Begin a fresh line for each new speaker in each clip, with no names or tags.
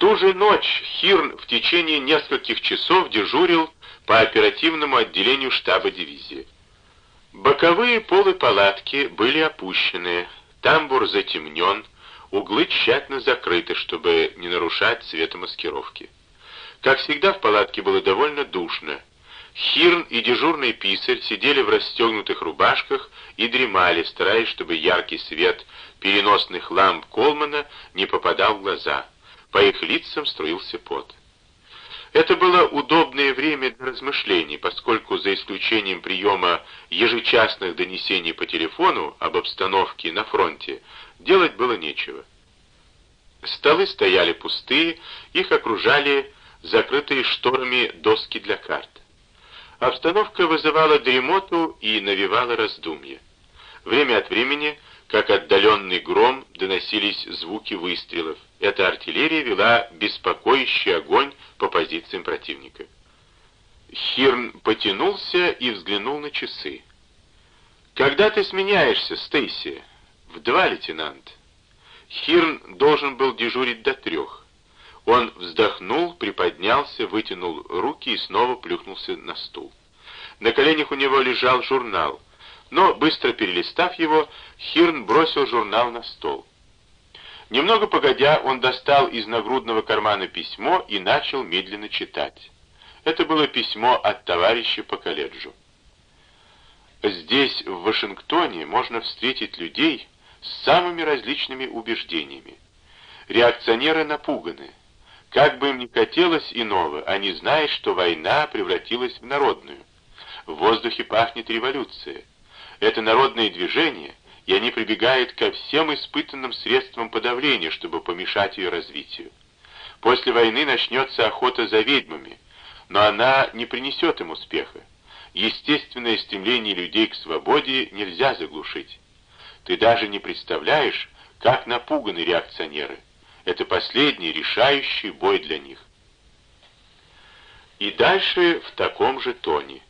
ту же ночь Хирн в течение нескольких часов дежурил по оперативному отделению штаба дивизии. Боковые полы палатки были опущены, тамбур затемнен, углы тщательно закрыты, чтобы не нарушать цветомаскировки. Как всегда, в палатке было довольно душно. Хирн и дежурный писарь сидели в расстегнутых рубашках и дремали, стараясь, чтобы яркий свет переносных ламп Колмана не попадал в глаза. По их лицам струился пот. Это было удобное время для размышлений, поскольку за исключением приема ежечасных донесений по телефону об обстановке на фронте, делать было нечего. Столы стояли пустые, их окружали закрытые шторами доски для карт. Обстановка вызывала дремоту и навевала раздумья. Время от времени, как отдаленный гром, доносились звуки выстрелов. Эта артиллерия вела беспокоящий огонь по позициям противника. Хирн потянулся и взглянул на часы. «Когда ты сменяешься, Стейси?» «В два, лейтенант». Хирн должен был дежурить до трех. Он вздохнул, приподнялся, вытянул руки и снова плюхнулся на стул. На коленях у него лежал журнал, но, быстро перелистав его, Хирн бросил журнал на стол. Немного погодя, он достал из нагрудного кармана письмо и начал медленно читать. Это было письмо от товарища по колледжу. Здесь, в Вашингтоне, можно встретить людей с самыми различными убеждениями. Реакционеры напуганы. Как бы им ни хотелось иного, они знают, что война превратилась в народную. В воздухе пахнет революция. Это народное движение, и они прибегают ко всем испытанным средствам подавления, чтобы помешать ее развитию. После войны начнется охота за ведьмами, но она не принесет им успеха. Естественное стремление людей к свободе нельзя заглушить. Ты даже не представляешь, как напуганы реакционеры. Это последний решающий бой для них. И дальше в таком же тоне.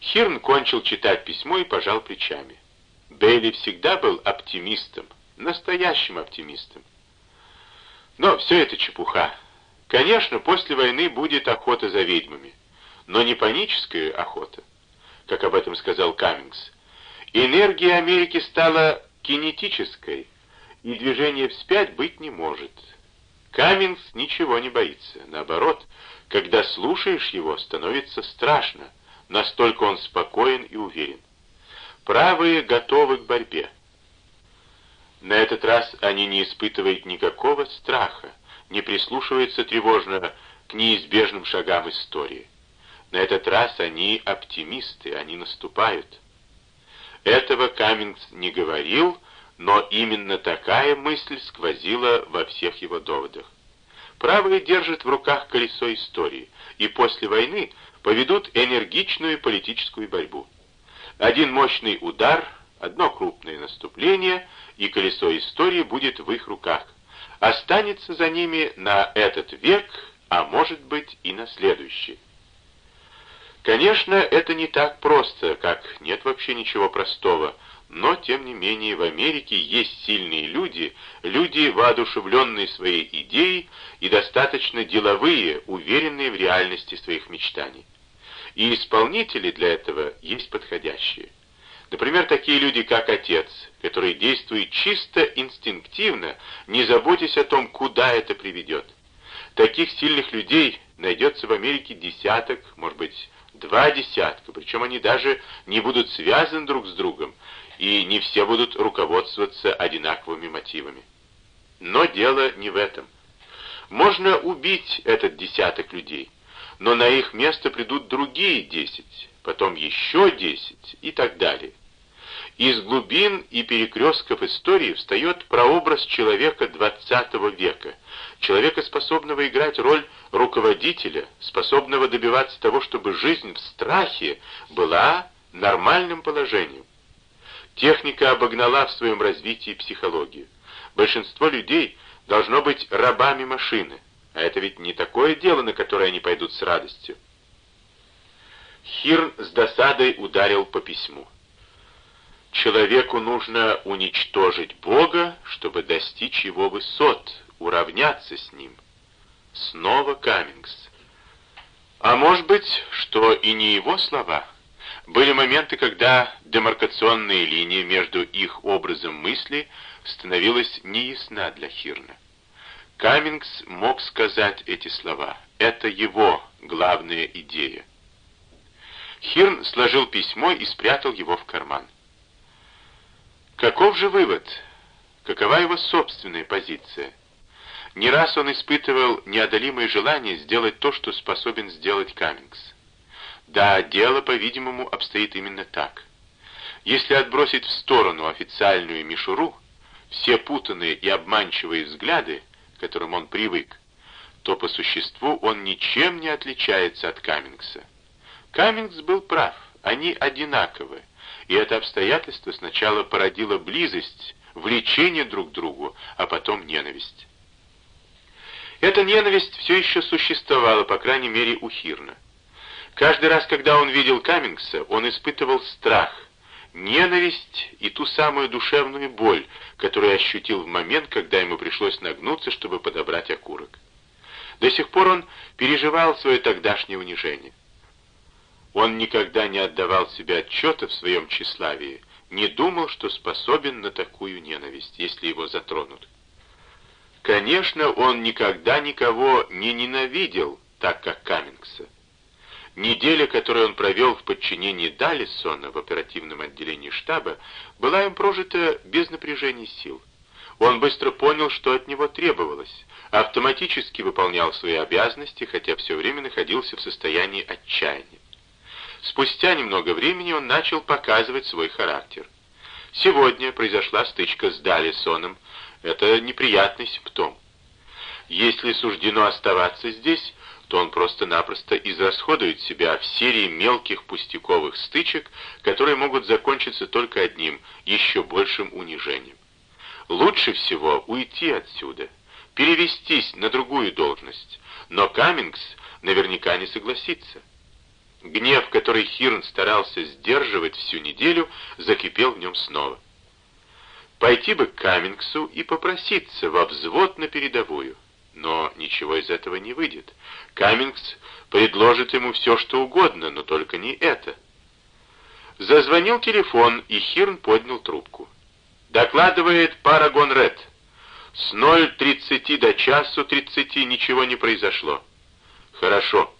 Хирн кончил читать письмо и пожал плечами. Бейли всегда был оптимистом, настоящим оптимистом. Но все это чепуха. Конечно, после войны будет охота за ведьмами, но не паническая охота, как об этом сказал Каммингс. Энергия Америки стала кинетической, и движения вспять быть не может. Каммингс ничего не боится. Наоборот, когда слушаешь его, становится страшно. Настолько он спокоен и уверен. Правые готовы к борьбе. На этот раз они не испытывают никакого страха, не прислушиваются тревожно к неизбежным шагам истории. На этот раз они оптимисты, они наступают. Этого Каммингс не говорил, но именно такая мысль сквозила во всех его доводах. Правые держат в руках колесо истории, и после войны поведут энергичную политическую борьбу. Один мощный удар, одно крупное наступление, и колесо истории будет в их руках. Останется за ними на этот век, а может быть и на следующий. Конечно, это не так просто, как нет вообще ничего простого, но, тем не менее, в Америке есть сильные люди, люди, воодушевленные своей идеей и достаточно деловые, уверенные в реальности своих мечтаний. И исполнители для этого есть подходящие. Например, такие люди, как отец, который действует чисто инстинктивно, не заботясь о том, куда это приведет. Таких сильных людей найдется в Америке десяток, может быть, два десятка, причем они даже не будут связаны друг с другом, и не все будут руководствоваться одинаковыми мотивами. Но дело не в этом. Можно убить этот десяток людей, но на их место придут другие десять, потом еще десять и так далее. Из глубин и перекрестков истории встает прообраз человека XX века, человека, способного играть роль руководителя, способного добиваться того, чтобы жизнь в страхе была нормальным положением. Техника обогнала в своем развитии психологию. Большинство людей должно быть рабами машины, а это ведь не такое дело, на которое они пойдут с радостью. Хирн с досадой ударил по письму. Человеку нужно уничтожить Бога, чтобы достичь его высот, уравняться с ним. Снова Каммингс. А может быть, что и не его слова? Были моменты, когда демаркационная линия между их образом мысли становилась неясна для Хирна. Каммингс мог сказать эти слова. Это его главная идея. Хирн сложил письмо и спрятал его в карман. Каков же вывод? Какова его собственная позиция? Не раз он испытывал неодолимое желание сделать то, что способен сделать Каммингс. Да, дело, по-видимому, обстоит именно так. Если отбросить в сторону официальную мишуру, все путанные и обманчивые взгляды, к которым он привык, то по существу он ничем не отличается от Каммингса. Каммингс был прав, они одинаковы, и это обстоятельство сначала породило близость, влечение друг к другу, а потом ненависть. Эта ненависть все еще существовала, по крайней мере, у Хирна. Каждый раз, когда он видел Каммингса, он испытывал страх, ненависть и ту самую душевную боль, которую ощутил в момент, когда ему пришлось нагнуться, чтобы подобрать окурок. До сих пор он переживал свое тогдашнее унижение. Он никогда не отдавал себе отчета в своем тщеславии, не думал, что способен на такую ненависть, если его затронут. Конечно, он никогда никого не ненавидел, так как Каммингса. Неделя, которую он провел в подчинении Даллисона в оперативном отделении штаба, была им прожита без напряжения сил. Он быстро понял, что от него требовалось, автоматически выполнял свои обязанности, хотя все время находился в состоянии отчаяния. Спустя немного времени он начал показывать свой характер. Сегодня произошла стычка с Даллисоном. Это неприятный симптом. Если суждено оставаться здесь, то он просто-напросто израсходует себя в серии мелких пустяковых стычек, которые могут закончиться только одним, еще большим унижением. Лучше всего уйти отсюда, перевестись на другую должность, но Каммингс наверняка не согласится. Гнев, который Хирн старался сдерживать всю неделю, закипел в нем снова. Пойти бы к Каммингсу и попроситься во взвод на передовую. Но ничего из этого не выйдет. Каммингс предложит ему все, что угодно, но только не это. Зазвонил телефон, и Хирн поднял трубку. Докладывает Парагон Ред. С 0.30 до часу 30 ничего не произошло. Хорошо.